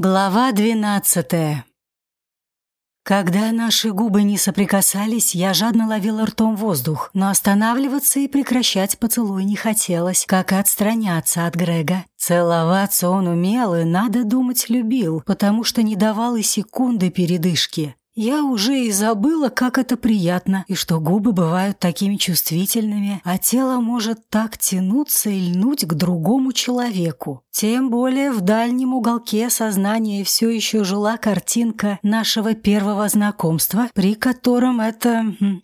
Глава двенадцатая. Когда наши губы не соприкасались, я жадно ловила ртом воздух, но останавливаться и прекращать поцелуй не хотелось, как и отстраняться от Грега. Целоваться он умел и, надо думать, любил, потому что не давал и секунды передышки. Я уже и забыла, как это приятно, и что губы бывают такими чувствительными, а тело может так тянуться и льнуть к другому человеку. Тем более в дальнем уголке сознания все еще жила картинка нашего первого знакомства, при котором это хм,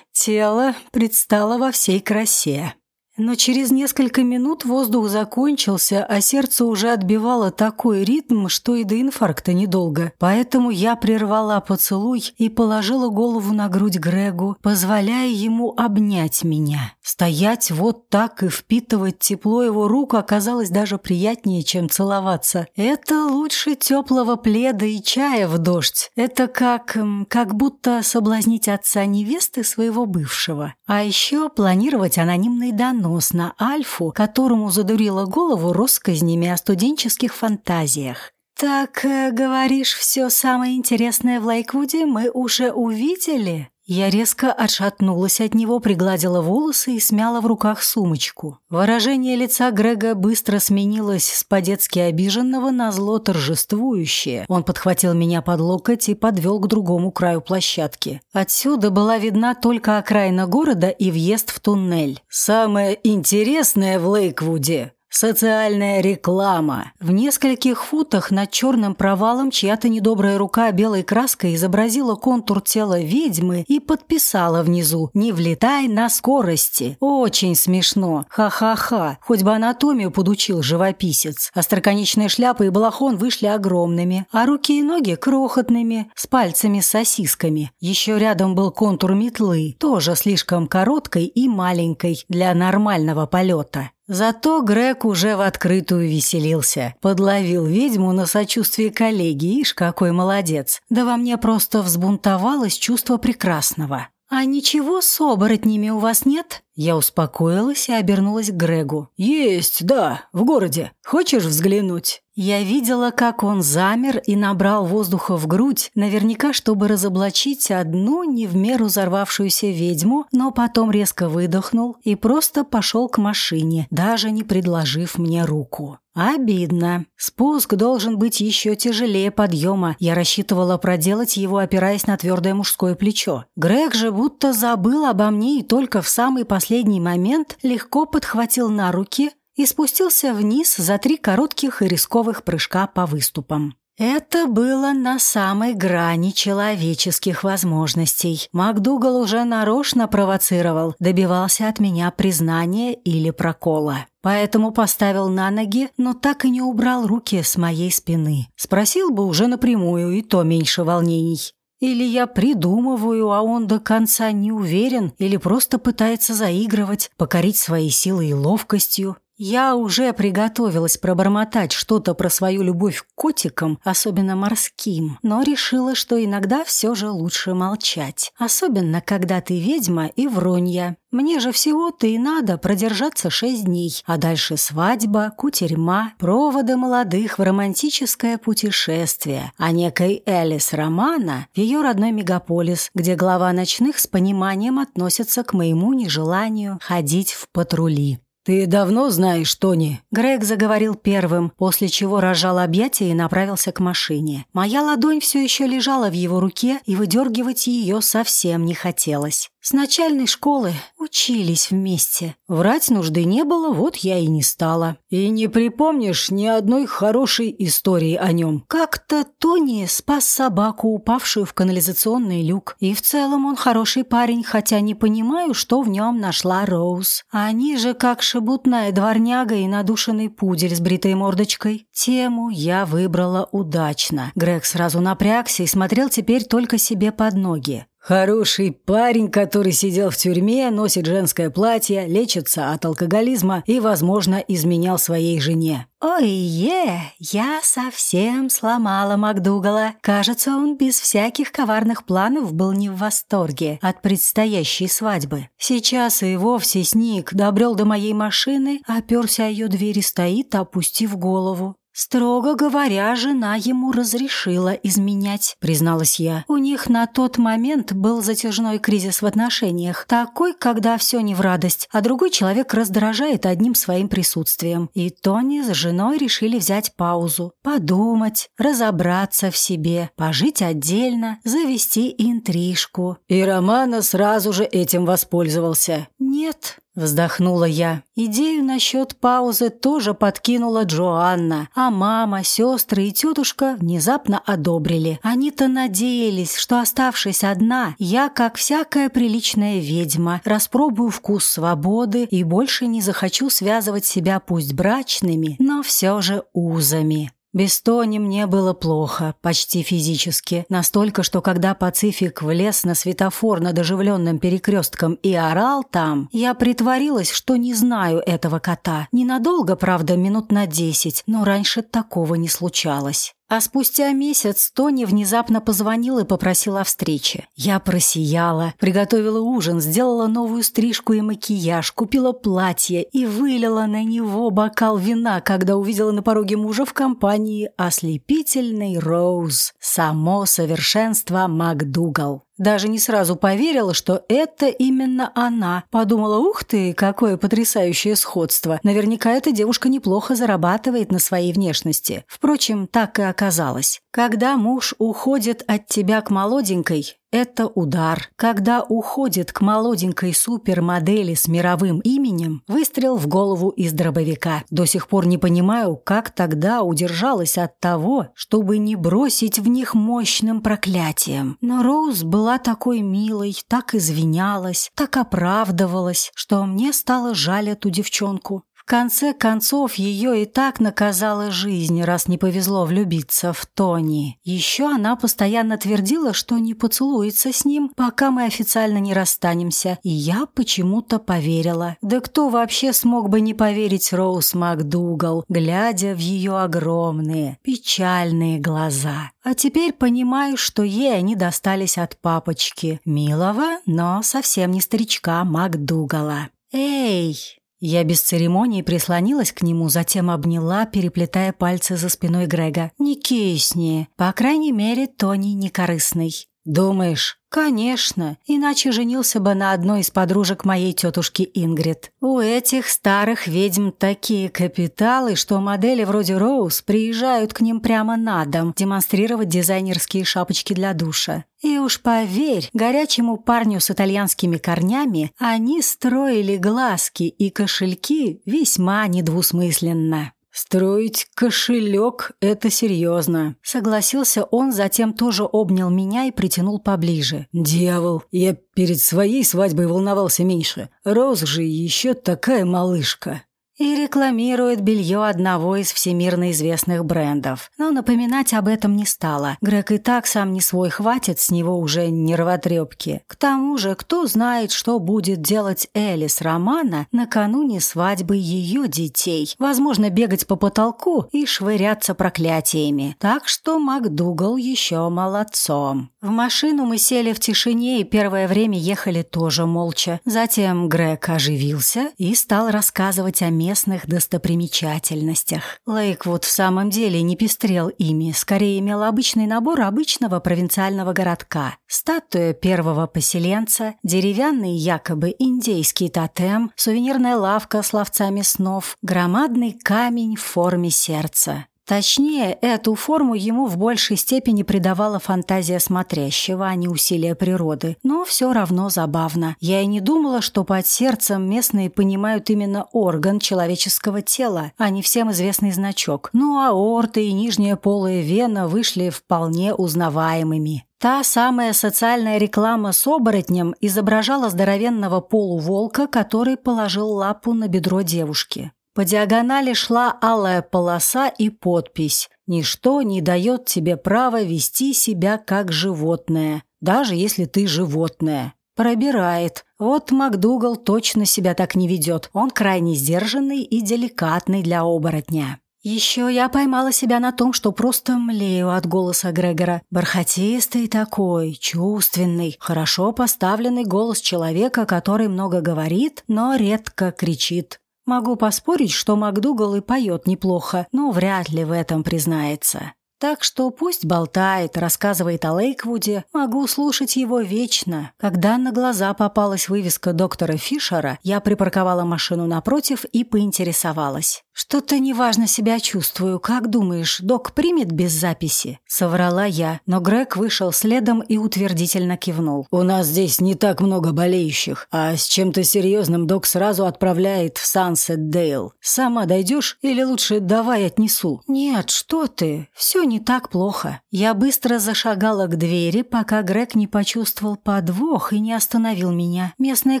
тело предстало во всей красе. Но через несколько минут воздух закончился, а сердце уже отбивало такой ритм, что и до инфаркта недолго. Поэтому я прервала поцелуй и положила голову на грудь Грегу, позволяя ему обнять меня. Стоять вот так и впитывать тепло его рук оказалось даже приятнее, чем целоваться. Это лучше теплого пледа и чая в дождь. Это как... как будто соблазнить отца невесты своего бывшего. А еще планировать анонимный донос на Альфу, которому задурила голову россказнями о студенческих фантазиях. «Так, э, говоришь, все самое интересное в Лайквуде мы уже увидели?» Я резко отшатнулась от него, пригладила волосы и смяла в руках сумочку. Выражение лица Грега быстро сменилось с по-детски обиженного на зло торжествующее. Он подхватил меня под локоть и подвел к другому краю площадки. Отсюда была видна только окраина города и въезд в туннель. «Самое интересное в Лейквуде Социальная реклама. В нескольких футах над черным провалом чья-то недобрая рука белой краской изобразила контур тела ведьмы и подписала внизу «Не влетай на скорости». Очень смешно. Ха-ха-ха. Хоть бы анатомию подучил живописец. Остроконечная шляпа и балахон вышли огромными, а руки и ноги крохотными, с пальцами с сосисками. Еще рядом был контур метлы, тоже слишком короткой и маленькой для нормального полета. Зато Грег уже в открытую веселился. Подловил ведьму на сочувствие коллеги, ишь, какой молодец. Да во мне просто взбунтовалось чувство прекрасного. «А ничего с оборотнями у вас нет?» Я успокоилась и обернулась к Грегу. «Есть, да, в городе. Хочешь взглянуть?» Я видела, как он замер и набрал воздуха в грудь, наверняка, чтобы разоблачить одну не в меру взорвавшуюся ведьму, но потом резко выдохнул и просто пошел к машине, даже не предложив мне руку. Обидно. Спуск должен быть еще тяжелее подъема. Я рассчитывала проделать его, опираясь на твердое мужское плечо. Грег же будто забыл обо мне и только в самый последний момент легко подхватил на руки, и спустился вниз за три коротких и рисковых прыжка по выступам. Это было на самой грани человеческих возможностей. МакДугал уже нарочно провоцировал, добивался от меня признания или прокола. Поэтому поставил на ноги, но так и не убрал руки с моей спины. Спросил бы уже напрямую, и то меньше волнений. Или я придумываю, а он до конца не уверен, или просто пытается заигрывать, покорить своей силой и ловкостью. Я уже приготовилась пробормотать что-то про свою любовь к котикам, особенно морским, но решила, что иногда все же лучше молчать. Особенно, когда ты ведьма и вронья. Мне же всего-то и надо продержаться шесть дней, а дальше свадьба, кутерьма, проводы молодых в романтическое путешествие, а некой Элис Романа в ее родной мегаполис, где глава ночных с пониманием относится к моему нежеланию ходить в патрули. «Ты давно знаешь Тони?» Грег заговорил первым, после чего разжал объятия и направился к машине. Моя ладонь все еще лежала в его руке, и выдергивать ее совсем не хотелось. С начальной школы учились вместе. Врать нужды не было, вот я и не стала. И не припомнишь ни одной хорошей истории о нем. Как-то Тони спас собаку, упавшую в канализационный люк. И в целом он хороший парень, хотя не понимаю, что в нем нашла Роуз. Они же как шебутная дворняга и надушенный пудель с бритой мордочкой. Тему я выбрала удачно. Грег сразу напрягся и смотрел теперь только себе под ноги. Хороший парень, который сидел в тюрьме, носит женское платье, лечится от алкоголизма и, возможно, изменял своей жене. «Ой-е, я совсем сломала Макдугала. Кажется, он без всяких коварных планов был не в восторге от предстоящей свадьбы. Сейчас и вовсе сник, добрел до моей машины, оперся о ее двери, стоит, опустив голову. Строго говоря, жена ему разрешила изменять, призналась я. У них на тот момент был затяжной кризис в отношениях, такой, когда все не в радость, а другой человек раздражает одним своим присутствием. И Тони с женой решили взять паузу, подумать, разобраться в себе, пожить отдельно, завести интрижку. И Романа сразу же этим воспользовался. Нет, Вздохнула я. Идею насчет паузы тоже подкинула Джоанна, а мама, сестры и тетушка внезапно одобрили. Они-то надеялись, что, оставшись одна, я, как всякая приличная ведьма, распробую вкус свободы и больше не захочу связывать себя пусть брачными, но все же узами. Без Тони мне было плохо, почти физически. Настолько, что когда Пацифик влез на светофор над оживленным перекрестком и орал там, я притворилась, что не знаю этого кота. Ненадолго, правда, минут на десять, но раньше такого не случалось. А спустя месяц Тони внезапно позвонил и попросил о встрече. Я просияла, приготовила ужин, сделала новую стрижку и макияж, купила платье и вылила на него бокал вина, когда увидела на пороге мужа в компании ослепительный Роуз, само совершенство МакДугал. Даже не сразу поверила, что это именно она. Подумала, ух ты, какое потрясающее сходство. Наверняка эта девушка неплохо зарабатывает на своей внешности. Впрочем, так и оказалось. Когда муж уходит от тебя к молоденькой, это удар. Когда уходит к молоденькой супермодели с мировым именем, выстрел в голову из дробовика. До сих пор не понимаю, как тогда удержалась от того, чтобы не бросить в них мощным проклятием. Но Роуз была такой милой, так извинялась, так оправдывалась, что мне стало жаль эту девчонку конце концов, ее и так наказала жизнь, раз не повезло влюбиться в Тони. Еще она постоянно твердила, что не поцелуется с ним, пока мы официально не расстанемся, и я почему-то поверила. Да кто вообще смог бы не поверить Роуз МакДугал, глядя в ее огромные, печальные глаза? А теперь понимаю, что ей они достались от папочки, милого, но совсем не старичка МакДугала. «Эй!» Я без церемонии прислонилась к нему, затем обняла, переплетая пальцы за спиной Грега. «Не кисни. По крайней мере, Тони не корыстный». «Думаешь?» «Конечно, иначе женился бы на одной из подружек моей тетушки Ингрид. У этих старых ведьм такие капиталы, что модели вроде Роуз приезжают к ним прямо на дом демонстрировать дизайнерские шапочки для душа. И уж поверь, горячему парню с итальянскими корнями они строили глазки и кошельки весьма недвусмысленно». «Строить кошелек – это серьезно», – согласился он, затем тоже обнял меня и притянул поближе. «Дьявол, я перед своей свадьбой волновался меньше. Роз же еще такая малышка» и рекламирует белье одного из всемирно известных брендов. Но напоминать об этом не стала. Грег и так сам не свой, хватит с него уже нервотрепки. К тому же, кто знает, что будет делать Элис Романа накануне свадьбы ее детей. Возможно, бегать по потолку и швыряться проклятиями. Так что МакДугал еще молодцом. В машину мы сели в тишине и первое время ехали тоже молча. Затем Грег оживился и стал рассказывать о местных достопримечательностях. Лейквуд в самом деле не пестрел ими, скорее имел обычный набор обычного провинциального городка. Статуя первого поселенца, деревянный якобы индейский тотем, сувенирная лавка с ловцами снов, громадный камень в форме сердца. Точнее, эту форму ему в большей степени придавала фантазия смотрящего, а не усилия природы. Но все равно забавно. Я и не думала, что под сердцем местные понимают именно орган человеческого тела, а не всем известный значок. Ну а аорта и нижняя полая вена вышли вполне узнаваемыми. Та самая социальная реклама с оборотнем изображала здоровенного полуволка, который положил лапу на бедро девушки. По диагонали шла алая полоса и подпись «Ничто не дает тебе права вести себя как животное, даже если ты животное». Пробирает. Вот МакДугал точно себя так не ведет. Он крайне сдержанный и деликатный для оборотня. Еще я поймала себя на том, что просто млею от голоса Грегора. Бархатистый такой, чувственный, хорошо поставленный голос человека, который много говорит, но редко кричит. Могу поспорить, что МакДугал и поет неплохо, но вряд ли в этом признается. Так что пусть болтает, рассказывает о Лейквуде, могу слушать его вечно. Когда на глаза попалась вывеска доктора Фишера, я припарковала машину напротив и поинтересовалась. «Что-то неважно себя чувствую. Как думаешь, док примет без записи?» Соврала я, но Грег вышел следом и утвердительно кивнул. «У нас здесь не так много болеющих, а с чем-то серьезным док сразу отправляет в Сансет Дейл. Сама дойдешь или лучше давай отнесу?» «Нет, что ты, все не так плохо». Я быстро зашагала к двери, пока Грег не почувствовал подвох и не остановил меня. Местная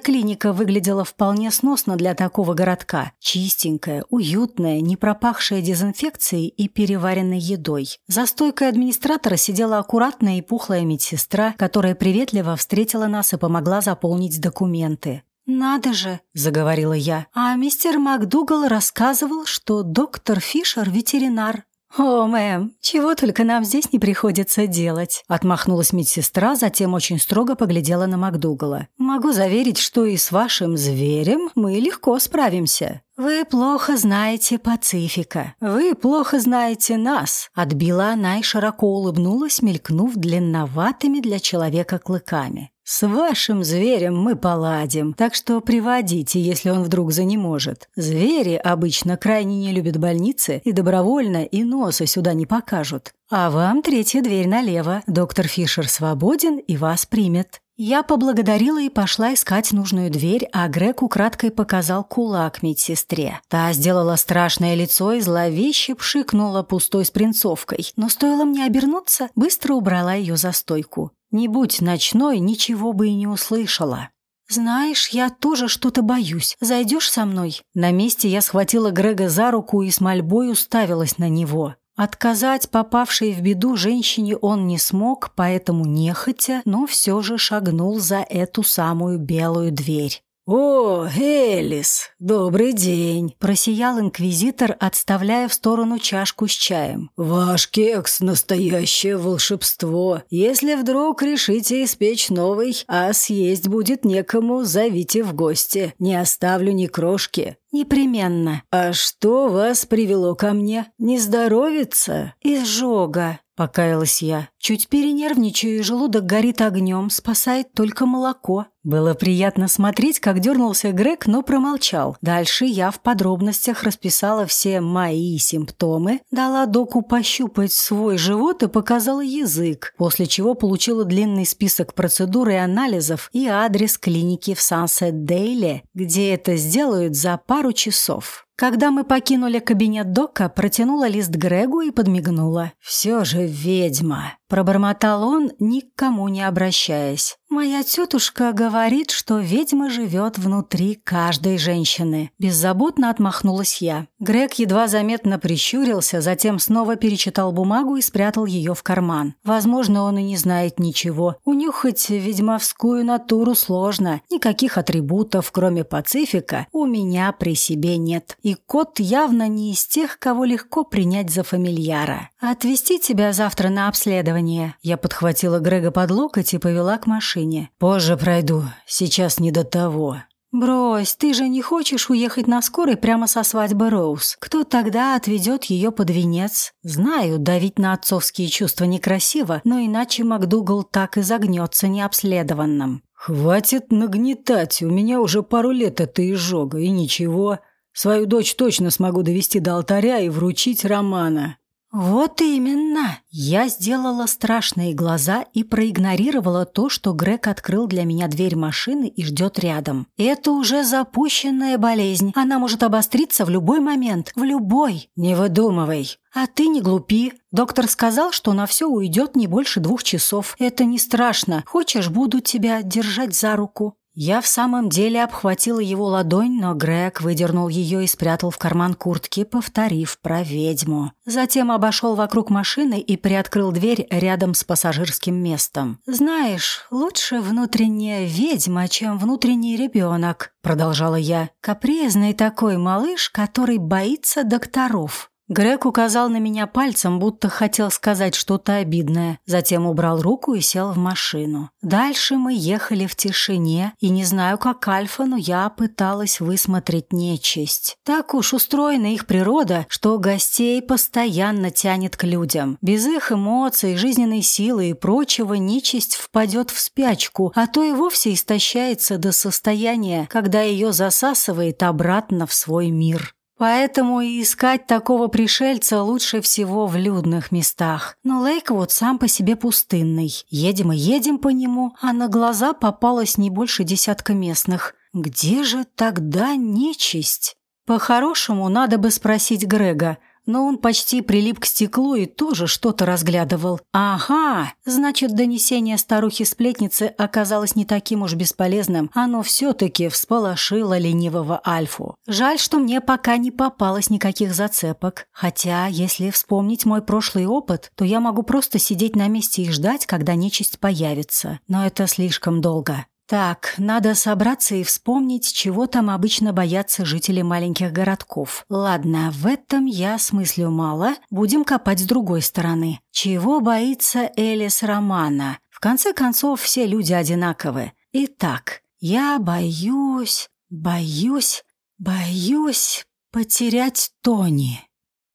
клиника выглядела вполне сносно для такого городка. Чистенькая, уютная уютная, не пропахшая дезинфекцией и переваренной едой. За стойкой администратора сидела аккуратная и пухлая медсестра, которая приветливо встретила нас и помогла заполнить документы. «Надо же», — заговорила я. «А мистер МакДугал рассказывал, что доктор Фишер — ветеринар. «О, мэм, чего только нам здесь не приходится делать», — отмахнулась медсестра, затем очень строго поглядела на МакДугала. «Могу заверить, что и с вашим зверем мы легко справимся». «Вы плохо знаете Пацифика. Вы плохо знаете нас», — отбила она и широко улыбнулась, мелькнув длинноватыми для человека клыками. «С вашим зверем мы поладим, так что приводите, если он вдруг занеможет. Звери обычно крайне не любят больницы и добровольно и носа сюда не покажут. А вам третья дверь налево. Доктор Фишер свободен и вас примет». Я поблагодарила и пошла искать нужную дверь, а Грег украдкой показал кулак медсестре. Та сделала страшное лицо и зловеще пшикнула пустой с принцовкой, но стоило мне обернуться, быстро убрала ее за стойку. Не будь ночной, ничего бы и не услышала. «Знаешь, я тоже что-то боюсь. Зайдешь со мной?» На месте я схватила Грега за руку и с мольбой уставилась на него. Отказать попавшей в беду женщине он не смог, поэтому нехотя, но все же шагнул за эту самую белую дверь. «О, Элис, добрый день!» – просиял инквизитор, отставляя в сторону чашку с чаем. «Ваш кекс – настоящее волшебство. Если вдруг решите испечь новый, а съесть будет некому, зовите в гости. Не оставлю ни крошки». «Непременно». «А что вас привело ко мне? Не здоровится?» «Изжога», Покаялась я. Чуть перенервничаю, и желудок горит огнем, спасает только молоко. Было приятно смотреть, как дернулся Грег, но промолчал. Дальше я в подробностях расписала все мои симптомы, дала доку пощупать свой живот и показала язык, после чего получила длинный список процедур и анализов и адрес клиники в Сансет-Дейле, где это сделают за пару часов. Когда мы покинули кабинет Дока, протянула лист Грегу и подмигнула. «Все же ведьма!» Пробормотал он, никому не обращаясь. «Моя тетушка говорит, что ведьма живет внутри каждой женщины». Беззаботно отмахнулась я. Грег едва заметно прищурился, затем снова перечитал бумагу и спрятал ее в карман. Возможно, он и не знает ничего. Унюхать ведьмовскую натуру сложно. Никаких атрибутов, кроме Пацифика, у меня при себе нет. И кот явно не из тех, кого легко принять за фамильяра. «Отвезти тебя завтра на обследование». Я подхватила Грега под локоть и повела к машине. «Позже пройду. Сейчас не до того». «Брось, ты же не хочешь уехать на скорой прямо со свадьбы Роуз? Кто тогда отведет ее под венец? Знаю, давить на отцовские чувства некрасиво, но иначе МакДугал так и загнется необследованным». «Хватит нагнетать, у меня уже пару лет это изжога, и ничего. Свою дочь точно смогу довести до алтаря и вручить Романа». «Вот именно!» Я сделала страшные глаза и проигнорировала то, что Грег открыл для меня дверь машины и ждет рядом. «Это уже запущенная болезнь. Она может обостриться в любой момент. В любой!» «Не выдумывай!» «А ты не глупи. Доктор сказал, что на все уйдет не больше двух часов. Это не страшно. Хочешь, буду тебя держать за руку?» Я в самом деле обхватила его ладонь, но Грег выдернул ее и спрятал в карман куртки, повторив про ведьму. Затем обошел вокруг машины и приоткрыл дверь рядом с пассажирским местом. «Знаешь, лучше внутренняя ведьма, чем внутренний ребенок», — продолжала я. «Капризный такой малыш, который боится докторов». Грег указал на меня пальцем, будто хотел сказать что-то обидное, затем убрал руку и сел в машину. Дальше мы ехали в тишине, и не знаю, как Альфа, но я пыталась высмотреть нечисть. Так уж устроена их природа, что гостей постоянно тянет к людям. Без их эмоций, жизненной силы и прочего нечисть впадет в спячку, а то и вовсе истощается до состояния, когда ее засасывает обратно в свой мир. Поэтому и искать такого пришельца лучше всего в людных местах. Но Лейквуд сам по себе пустынный. Едем и едем по нему, а на глаза попалось не больше десятка местных. Где же тогда нечисть? По-хорошему, надо бы спросить Грега, но он почти прилип к стеклу и тоже что-то разглядывал. Ага, значит, донесение старухи-сплетницы оказалось не таким уж бесполезным. Оно все-таки всполошило ленивого Альфу. Жаль, что мне пока не попалось никаких зацепок. Хотя, если вспомнить мой прошлый опыт, то я могу просто сидеть на месте и ждать, когда нечисть появится. Но это слишком долго. Так, надо собраться и вспомнить, чего там обычно боятся жители маленьких городков. Ладно, в этом я смыслю мало, будем копать с другой стороны. Чего боится Элис Романа? В конце концов, все люди одинаковы. Итак, я боюсь, боюсь, боюсь потерять Тони.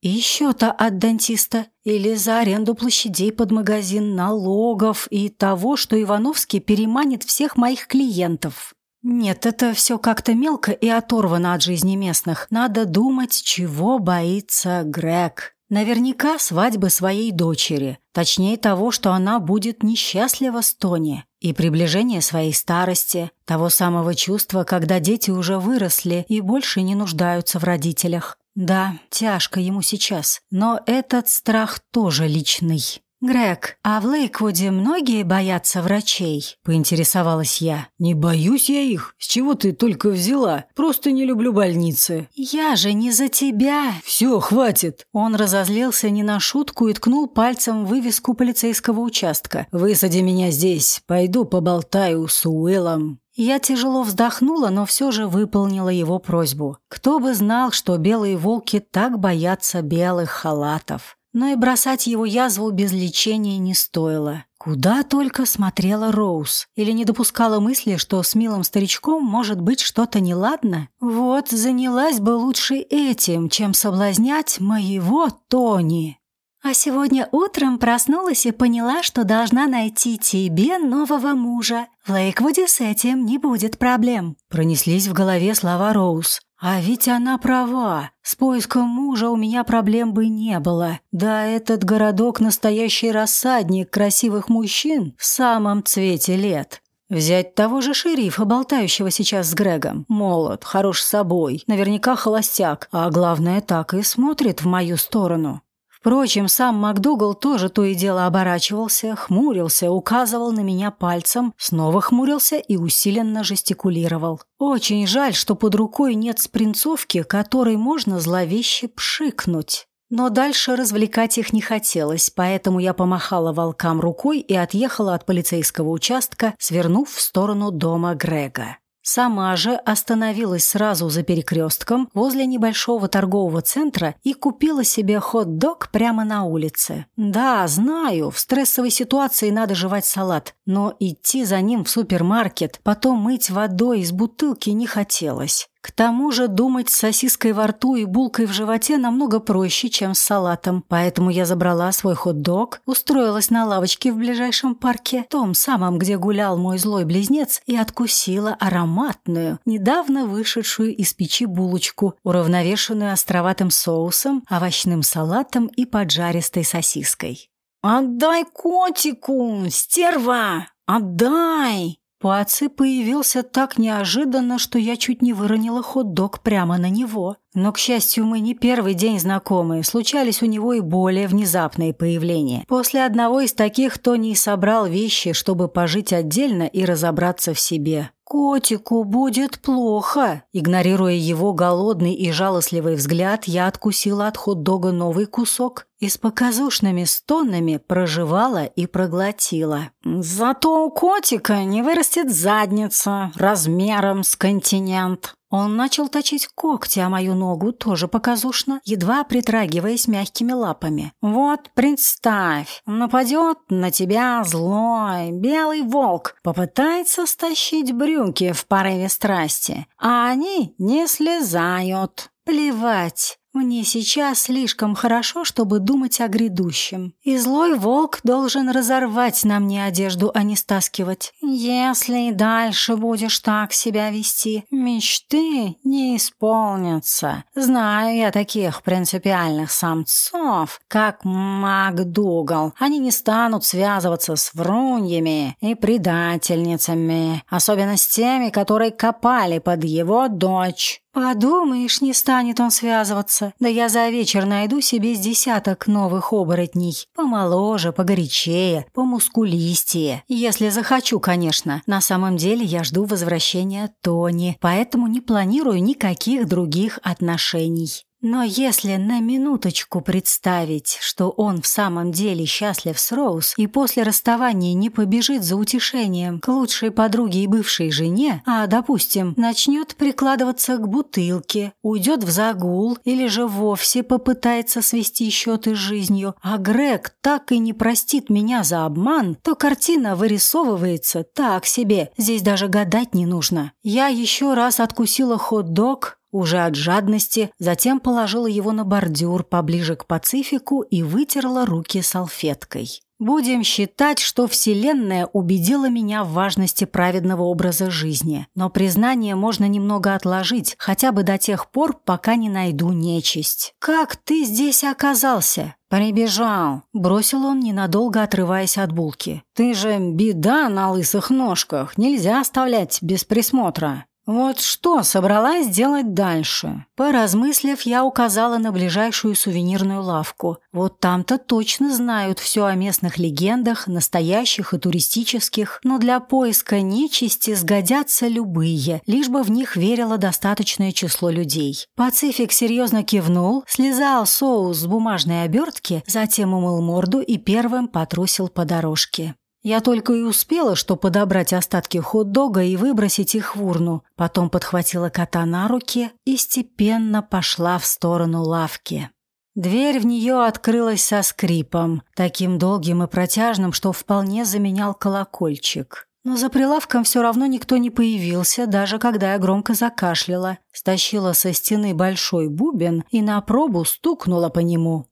И счета от дантиста или за аренду площадей под магазин, налогов и того, что Ивановский переманит всех моих клиентов. Нет, это все как-то мелко и оторвано от жизни местных. Надо думать, чего боится Грег. Наверняка свадьбы своей дочери, точнее того, что она будет несчастлива с Тони, и приближение своей старости, того самого чувства, когда дети уже выросли и больше не нуждаются в родителях. Да, тяжко ему сейчас, но этот страх тоже личный. «Грег, а в Лейквуде многие боятся врачей?» – поинтересовалась я. «Не боюсь я их. С чего ты только взяла? Просто не люблю больницы». «Я же не за тебя». «Все, хватит». Он разозлился не на шутку и ткнул пальцем в вывеску полицейского участка. «Высади меня здесь. Пойду поболтаю с Уиллом». Я тяжело вздохнула, но все же выполнила его просьбу. Кто бы знал, что белые волки так боятся белых халатов. Но и бросать его язву без лечения не стоило. Куда только смотрела Роуз. Или не допускала мысли, что с милым старичком может быть что-то неладно? Вот занялась бы лучше этим, чем соблазнять моего Тони. А сегодня утром проснулась и поняла, что должна найти тебе нового мужа. В Лейквуде с этим не будет проблем. Пронеслись в голове слова Роуз. А ведь она права. С поиском мужа у меня проблем бы не было. Да, этот городок настоящий рассадник красивых мужчин в самом цвете лет. Взять того же шерифа, болтающего сейчас с Грегом. Молод, хорош собой, наверняка холостяк, а главное, так и смотрит в мою сторону. Впрочем, сам МакДугал тоже то и дело оборачивался, хмурился, указывал на меня пальцем, снова хмурился и усиленно жестикулировал. Очень жаль, что под рукой нет спринцовки, которой можно зловеще пшикнуть. Но дальше развлекать их не хотелось, поэтому я помахала волкам рукой и отъехала от полицейского участка, свернув в сторону дома Грега. Сама же остановилась сразу за перекрестком возле небольшого торгового центра и купила себе хот-дог прямо на улице. Да, знаю, в стрессовой ситуации надо жевать салат, но идти за ним в супермаркет, потом мыть водой из бутылки не хотелось. К тому же думать с сосиской во рту и булкой в животе намного проще, чем с салатом. Поэтому я забрала свой хот-дог, устроилась на лавочке в ближайшем парке, том самом, где гулял мой злой близнец, и откусила ароматную, недавно вышедшую из печи булочку, уравновешенную островатым соусом, овощным салатом и поджаристой сосиской. «Отдай котику, стерва! Отдай!» Паци появился так неожиданно, что я чуть не выронила хот-дог прямо на него. Но, к счастью, мы не первый день знакомы, случались у него и более внезапные появления. После одного из таких Тони собрал вещи, чтобы пожить отдельно и разобраться в себе. «Котику будет плохо!» Игнорируя его голодный и жалостливый взгляд, я откусила от хот-дога новый кусок и с показушными стонами проживала и проглотила. «Зато у котика не вырастет задница размером с континент!» Он начал точить когти, а мою ногу тоже показушно, едва притрагиваясь мягкими лапами. «Вот представь, нападет на тебя злой белый волк, попытается стащить брюки в порыве страсти, а они не слезают. Плевать, мне сейчас слишком хорошо, чтобы думать о грядущем. И злой волк должен разорвать на мне одежду, а не стаскивать. Если и дальше будешь так себя вести, мечты не исполнятся. Знаю я таких принципиальных самцов, как МакДугал. Они не станут связываться с вруньями и предательницами, особенно с теми, которые копали под его дочь. Подумаешь, не станет он связываться. Да я за вечер найду себе с десяток новых оборотней. Помоложе, погорячее, помускулистее. Если захочу, конечно. На самом деле я жду возвращения Тони, поэтому не планирую никаких других отношений. Но если на минуточку представить, что он в самом деле счастлив с Роуз и после расставания не побежит за утешением к лучшей подруге и бывшей жене, а, допустим, начнет прикладываться к бутылке, уйдет в загул или же вовсе попытается свести счеты с жизнью, а Грег так и не простит меня за обман, то картина вырисовывается так себе, здесь даже гадать не нужно. Я еще раз откусила хот-дог, уже от жадности, затем положила его на бордюр поближе к Пацифику и вытерла руки салфеткой. Будем считать, что Вселенная убедила меня в важности праведного образа жизни, но признание можно немного отложить, хотя бы до тех пор, пока не найду нечисть. «Как ты здесь оказался?» «Прибежал», — бросил он, ненадолго отрываясь от булки. «Ты же беда на лысых ножках, нельзя оставлять без присмотра». Вот что собралась делать дальше? Поразмыслив, я указала на ближайшую сувенирную лавку. Вот там-то точно знают все о местных легендах, настоящих и туристических, но для поиска нечисти сгодятся любые, лишь бы в них верило достаточное число людей. Пацифик серьезно кивнул, слезал соус с бумажной обертки, затем умыл морду и первым потрусил по дорожке. Я только и успела, что подобрать остатки хот-дога и выбросить их в урну. Потом подхватила кота на руки и степенно пошла в сторону лавки. Дверь в нее открылась со скрипом, таким долгим и протяжным, что вполне заменял колокольчик. Но за прилавком все равно никто не появился, даже когда я громко закашляла, стащила со стены большой бубен и на пробу стукнула по нему.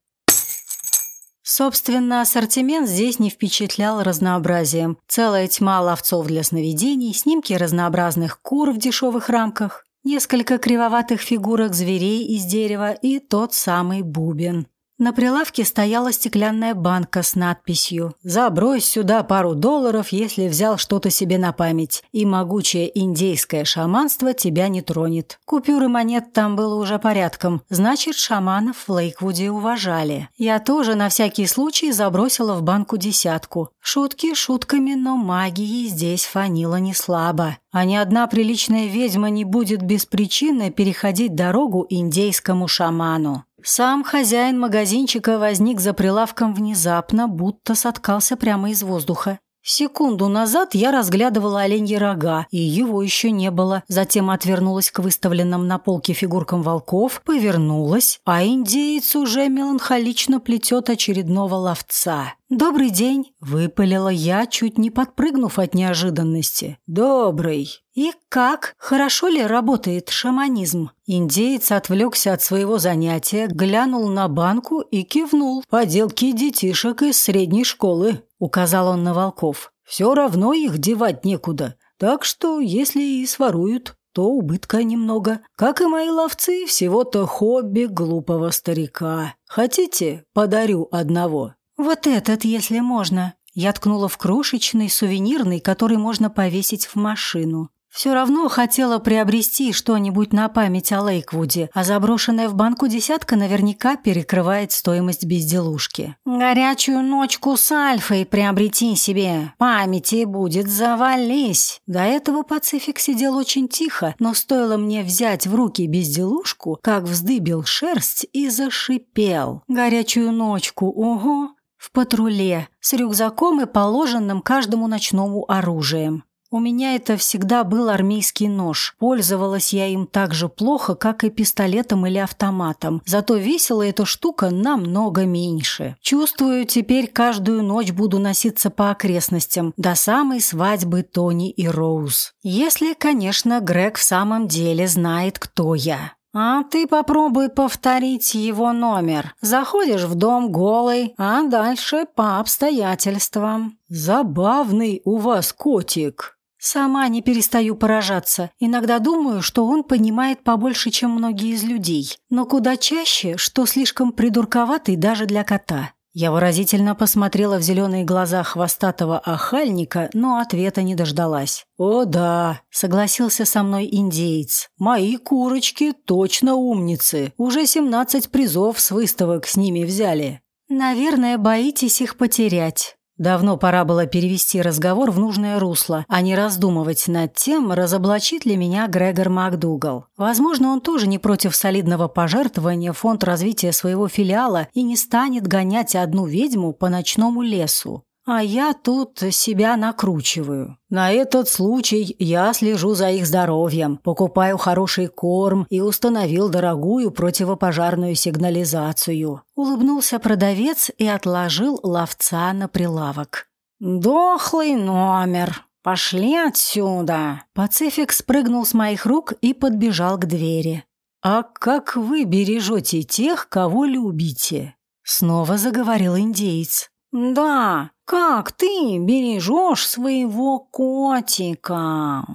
Собственно, ассортимент здесь не впечатлял разнообразием. Целая тьма ловцов для сновидений, снимки разнообразных кур в дешевых рамках, несколько кривоватых фигурок зверей из дерева и тот самый бубен. На прилавке стояла стеклянная банка с надписью «Забрось сюда пару долларов, если взял что-то себе на память, и могучее индейское шаманство тебя не тронет». Купюры монет там было уже порядком, значит, шаманов в Лейквуде уважали. Я тоже на всякий случай забросила в банку десятку. Шутки шутками, но магии здесь фанила не слабо. А ни одна приличная ведьма не будет без причины переходить дорогу индейскому шаману. Сам хозяин магазинчика возник за прилавком внезапно, будто соткался прямо из воздуха. Секунду назад я разглядывала оленьи рога, и его еще не было. Затем отвернулась к выставленным на полке фигуркам волков, повернулась, а индеец уже меланхолично плетет очередного ловца. «Добрый день!» – выпалила я, чуть не подпрыгнув от неожиданности. «Добрый!» «И как? Хорошо ли работает шаманизм?» Индеец отвлекся от своего занятия, глянул на банку и кивнул. «Поделки детишек из средней школы», – указал он на волков. «Все равно их девать некуда, так что если и своруют, то убытка немного. Как и мои ловцы, всего-то хобби глупого старика. Хотите, подарю одного?» «Вот этот, если можно». Я ткнула в крошечный, сувенирный, который можно повесить в машину. Все равно хотела приобрести что-нибудь на память о Лейквуде, а заброшенная в банку десятка наверняка перекрывает стоимость безделушки. «Горячую ночку с Альфой приобрети себе, памяти будет завались». До этого Пацифик сидел очень тихо, но стоило мне взять в руки безделушку, как вздыбил шерсть и зашипел. «Горячую ночку, ого!» в патруле с рюкзаком и положенным каждому ночному оружием. У меня это всегда был армейский нож. Пользовалась я им так же плохо, как и пистолетом или автоматом. Зато весила эта штука намного меньше. Чувствую, теперь каждую ночь буду носиться по окрестностям до самой свадьбы Тони и Роуз. Если, конечно, Грег в самом деле знает, кто я. А ты попробуй повторить его номер. Заходишь в дом голый, а дальше по обстоятельствам. Забавный у вас котик. Сама не перестаю поражаться. Иногда думаю, что он понимает побольше, чем многие из людей, но куда чаще, что слишком придурковатый даже для кота. Я выразительно посмотрела в зеленые глаза хвостатого охальника, но ответа не дождалась. «О да», — согласился со мной индеец. «Мои курочки точно умницы. Уже семнадцать призов с выставок с ними взяли». «Наверное, боитесь их потерять». Давно пора было перевести разговор в нужное русло, а не раздумывать над тем, разоблачит ли меня Грегор МакДугал. Возможно, он тоже не против солидного пожертвования фонд развития своего филиала и не станет гонять одну ведьму по ночному лесу. А я тут себя накручиваю. На этот случай я слежу за их здоровьем, покупаю хороший корм и установил дорогую противопожарную сигнализацию. Улыбнулся продавец и отложил ловца на прилавок. Дохлый номер. Пошли отсюда. Пацифик спрыгнул с моих рук и подбежал к двери. А как вы бережете тех, кого любите? Снова заговорил индеец. «Да, как ты бережешь своего котика?»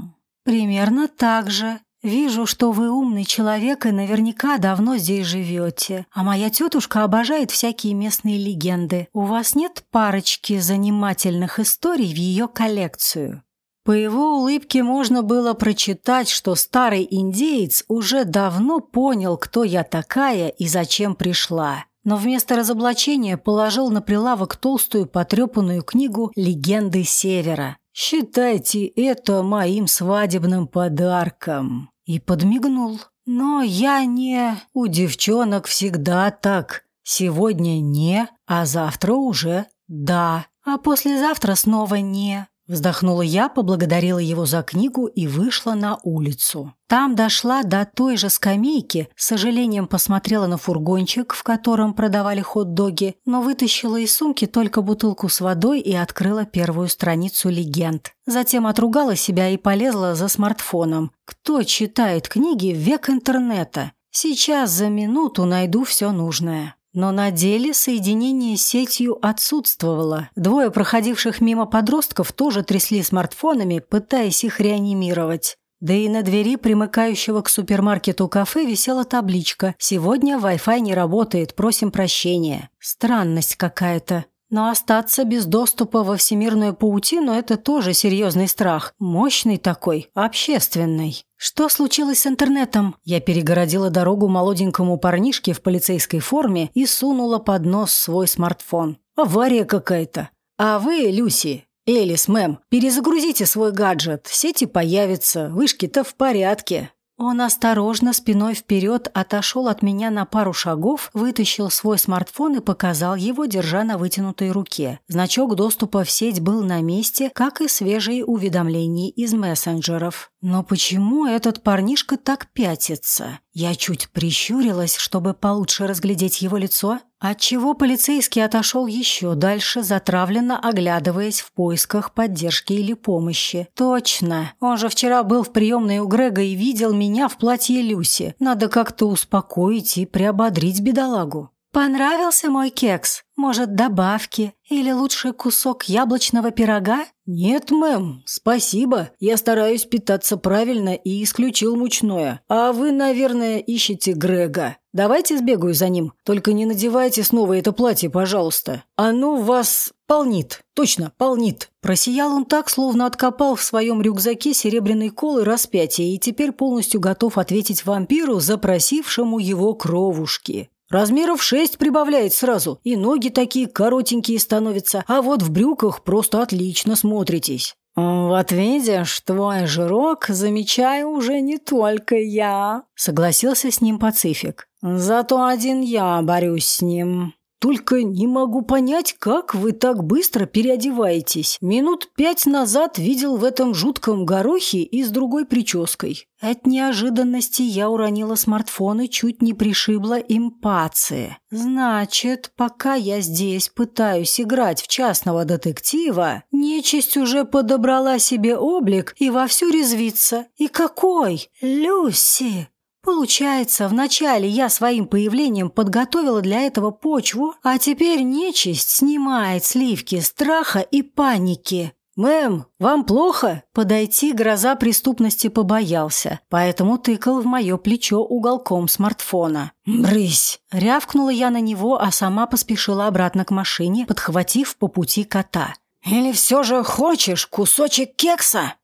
«Примерно так же. Вижу, что вы умный человек и наверняка давно здесь живете. А моя тетушка обожает всякие местные легенды. У вас нет парочки занимательных историй в ее коллекцию?» По его улыбке можно было прочитать, что старый индеец уже давно понял, кто я такая и зачем пришла но вместо разоблачения положил на прилавок толстую потрепанную книгу «Легенды Севера». «Считайте это моим свадебным подарком». И подмигнул. «Но я не... У девчонок всегда так. Сегодня не, а завтра уже да, а послезавтра снова не. Вздохнула я, поблагодарила его за книгу и вышла на улицу. Там дошла до той же скамейки, с сожалением посмотрела на фургончик, в котором продавали хот-доги, но вытащила из сумки только бутылку с водой и открыла первую страницу легенд. Затем отругала себя и полезла за смартфоном. Кто читает книги в век интернета? Сейчас за минуту найду все нужное. Но на деле соединение с сетью отсутствовало. Двое проходивших мимо подростков тоже трясли смартфонами, пытаясь их реанимировать. Да и на двери примыкающего к супермаркету кафе висела табличка «Сегодня Wi-Fi не работает, просим прощения». Странность какая-то. Но остаться без доступа во всемирную паутину – это тоже серьезный страх. Мощный такой, общественный. Что случилось с интернетом? Я перегородила дорогу молоденькому парнишке в полицейской форме и сунула под нос свой смартфон. Авария какая-то. А вы, Люси, Элис, мэм, перезагрузите свой гаджет. Сети появятся, вышки-то в порядке. Он осторожно, спиной вперед, отошел от меня на пару шагов, вытащил свой смартфон и показал его, держа на вытянутой руке. Значок доступа в сеть был на месте, как и свежие уведомления из мессенджеров. Но почему этот парнишка так пятится? Я чуть прищурилась, чтобы получше разглядеть его лицо, отчего полицейский отошел еще дальше, затравленно оглядываясь в поисках поддержки или помощи. Точно, он же вчера был в приемной у Грега и видел меня в платье Люси. Надо как-то успокоить и приободрить бедолагу. «Понравился мой кекс? Может, добавки? Или лучше кусок яблочного пирога?» «Нет, мэм, спасибо. Я стараюсь питаться правильно и исключил мучное. А вы, наверное, ищете Грега. Давайте сбегаю за ним. Только не надевайте снова это платье, пожалуйста. Оно вас полнит. Точно, полнит». Просиял он так, словно откопал в своем рюкзаке серебряный кол и распятие и теперь полностью готов ответить вампиру, запросившему его кровушки. Размеров шесть прибавляет сразу, и ноги такие коротенькие становятся, а вот в брюках просто отлично смотритесь. «Вот видишь, твой жирок замечаю уже не только я», — согласился с ним Пацифик. «Зато один я борюсь с ним». Только не могу понять, как вы так быстро переодеваетесь. Минут пять назад видел в этом жутком горохе и с другой прической. От неожиданности я уронила смартфон и чуть не пришибла импации. Значит, пока я здесь пытаюсь играть в частного детектива, нечисть уже подобрала себе облик и вовсю резвится. И какой? Люси! Получается, вначале я своим появлением подготовила для этого почву, а теперь нечисть снимает сливки страха и паники. «Мэм, вам плохо?» Подойти гроза преступности побоялся, поэтому тыкал в мое плечо уголком смартфона. «Брысь!» Рявкнула я на него, а сама поспешила обратно к машине, подхватив по пути кота. «Или все же хочешь кусочек кекса?»